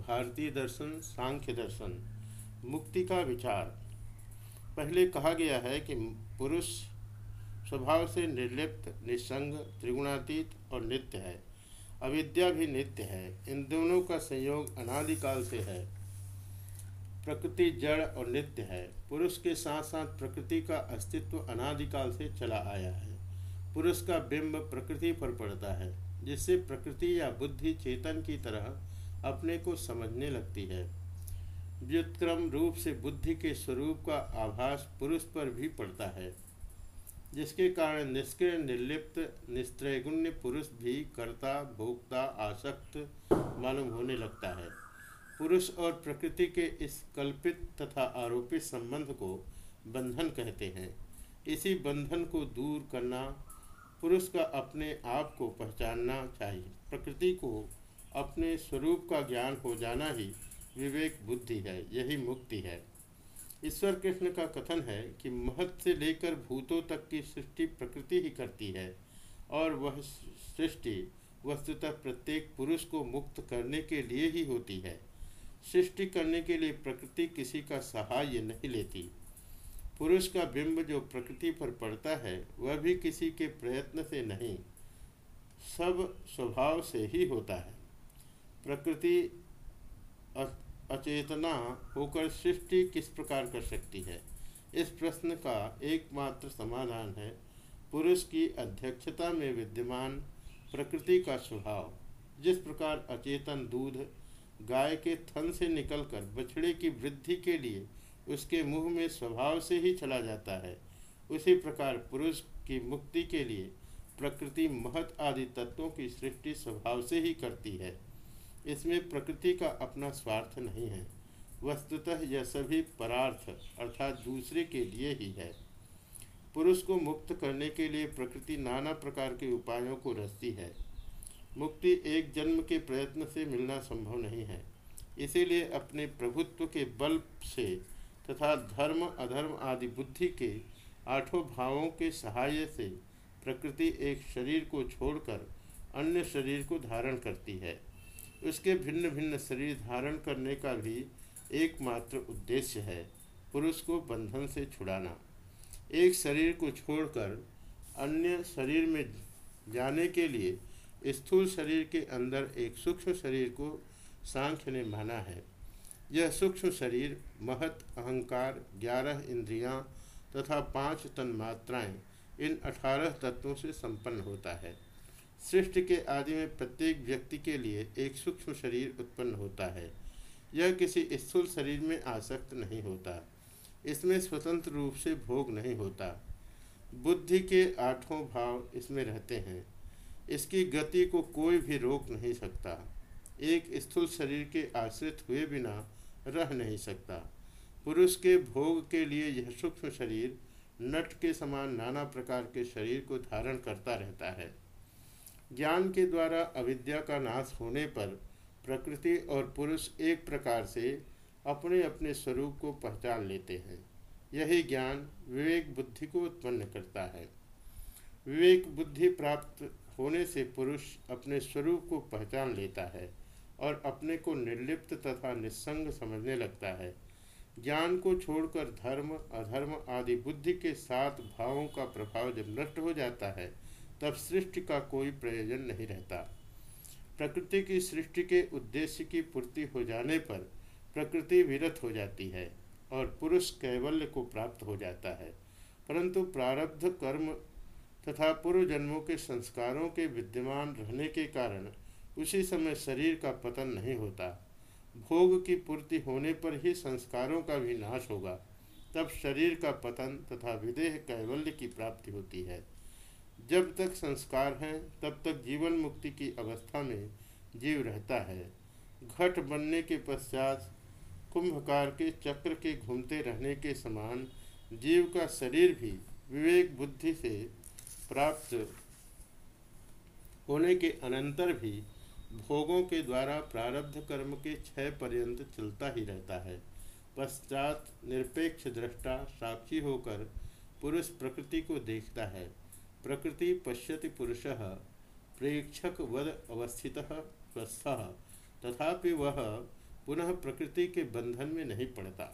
भारतीय दर्शन, सांख्य दर्शन, मुक्ति का विचार। पहले कहा गया है कि पुरुष स्वभाव से निर्लिप्त, निसंग, त्रिगुणातीत और नित्य है। अविद्या भी नित्य है। इन दोनों का संयोग अनादिकाल से है। प्रकृति जड़ और नित्य है। पुरुष के साथ साथ प्रकृति का अस्तित्व अनादिकाल से चला आया है। पुरुष का बिंब प्रकृति पर पड़ता है, जिससे प्रकृति या बुद्धि चेतन की तरह अपने को समझने लगती है। व्युत्क्रम रूप से बुद्धि के स्वरूप का आभास पुरुष पर भी पड़ता है, जिसके कारण निष्क्रिय, निर्लिप्त, निस्त्रैगुण्य पुरुष भी कर्ता, भोक्ता, आसक्त मालूम होने लगता है। पुरुष और प्रकृति के इस कल्पित तथा आरोपित संबंध को बंधन कहते हैं। इसी बंधन को दूर करना पुरुष का अपने आप को पहचानना चाहिए, प्रकृति को अपने स्वरूप का ज्ञान हो जाना ही विवेक बुद्धि है, यही मुक्ति है। ईश्वर कृष्ण का कथन है कि महत से लेकर भूतों तक की सृष्टि प्रकृति ही करती है, और वह सृष्टि वस्तुतः प्रत्येक पुरुष को मुक्त करने के लिए ही होती है। सृष्टि करने के लिए प्रकृति किसी का सहाय नहीं लेती। पुरुष का बिंब जो प्रकृति पर पड़ता है, वह भी किसी के प्रयत्न से नहीं, सब स्वभाव से ही होता है। प्रकृति अचेतना होकर सृष्टि किस प्रकार कर सकती है? इस प्रश्न का एकमात्र समाधान है पुरुष की अध्यक्षता में विद्यमान प्रकृति का स्वभाव। जिस प्रकार अचेतन दूध गाय के थन से निकलकर बछड़े की वृद्धि के लिए उसके मुँह में स्वभाव से ही चला जाता है, उसी प्रकार पुरुष की मुक्ति के लिए प्रकृति महत आदि तत्वों की सृष्टि स्वभाव से ही करती है। इसमें प्रकृति का अपना स्वार्थ नहीं है। वस्तुतः यह सभी परार्थ अर्थात दूसरे के लिए ही है। पुरुष को मुक्त करने के लिए प्रकृति नाना प्रकार के उपायों को रचती है। मुक्ति एक जन्म के प्रयत्न से मिलना संभव नहीं है। इसीलिए अपने प्रभुत्व के बल से तथा धर्म, अधर्म आदि बुद्धि के आठों भावों के सहाय से प्रकृति एक शरीर को छोड़कर अन्य शरीर को धारण करती है। उसके भिन्न भिन्न शरीर धारण करने का भी एकमात्र उद्देश्य है, पुरुष को बंधन से छुड़ाना। एक शरीर को छोड़कर अन्य शरीर में जाने के लिए स्थूल शरीर के अंदर एक सूक्ष्म शरीर को सांख्य ने माना है। यह सूक्ष्म शरीर महत, अहंकार, ग्यारह इंद्रियाँ तथा पाँच तन्मात्राएँ इन अठारह तत्वों से संपन्न होता है। सृष्टि के आदि में प्रत्येक व्यक्ति के लिए एक सूक्ष्म शरीर उत्पन्न होता है। यह किसी स्थूल शरीर में आसक्त नहीं होता। इसमें स्वतंत्र रूप से भोग नहीं होता। बुद्धि के आठों भाव इसमें रहते हैं। इसकी गति को कोई भी रोक नहीं सकता। एक स्थूल शरीर के आश्रित हुए बिना रह नहीं सकता। पुरुष के भोग के लिए यह सूक्ष्म शरीर नट के समान नाना प्रकार के शरीर को धारण करता रहता है। ज्ञान के द्वारा अविद्या का नाश होने पर प्रकृति और पुरुष एक प्रकार से अपने अपने स्वरूप को पहचान लेते हैं। यही ज्ञान विवेक बुद्धि को उत्पन्न करता है। विवेक बुद्धि प्राप्त होने से पुरुष अपने स्वरूप को पहचान लेता है और अपने को निर्लिप्त तथा निस्संग समझने लगता है। ज्ञान को छोड़कर धर्म, अधर्म आदि बुद्धि के साथ भावों का प्रभाव जब नष्ट हो जाता है तब सृष्टि का कोई प्रयोजन नहीं रहता। प्रकृति की सृष्टि के उद्देश्य की पूर्ति हो जाने पर प्रकृति विरत हो जाती है और पुरुष कैवल्य को प्राप्त हो जाता है। परंतु प्रारब्ध कर्म तथा पूर्व जन्मों के संस्कारों के विद्यमान रहने के कारण उसी समय शरीर का पतन नहीं होता। भोग की पूर्ति होने पर ही संस्कारों का भी नाश होगा। तब शरीर का पतन तथा विदेह कैवल्य की प्राप्ति होती है। जब तक संस्कार हैं, तब तक जीवन मुक्ति की अवस्था में जीव रहता है। घट बनने के पश्चात कुंभकार के चक्र के घूमते रहने के समान जीव का शरीर भी विवेक बुद्धि से प्राप्त होने के अनंतर भी भोगों के द्वारा प्रारब्ध कर्म के क्षय पर्यंत चलता ही रहता है। पश्चात निरपेक्ष दृष्टा साक्षी होकर पुरुष प्रकृति को देखता है। प्रकृति पश्यति पुरुष, प्रेक्षक वद अवस्थित स्वस्थ तथापि वह पुनः प्रकृति के बंधन में नहीं पड़ता।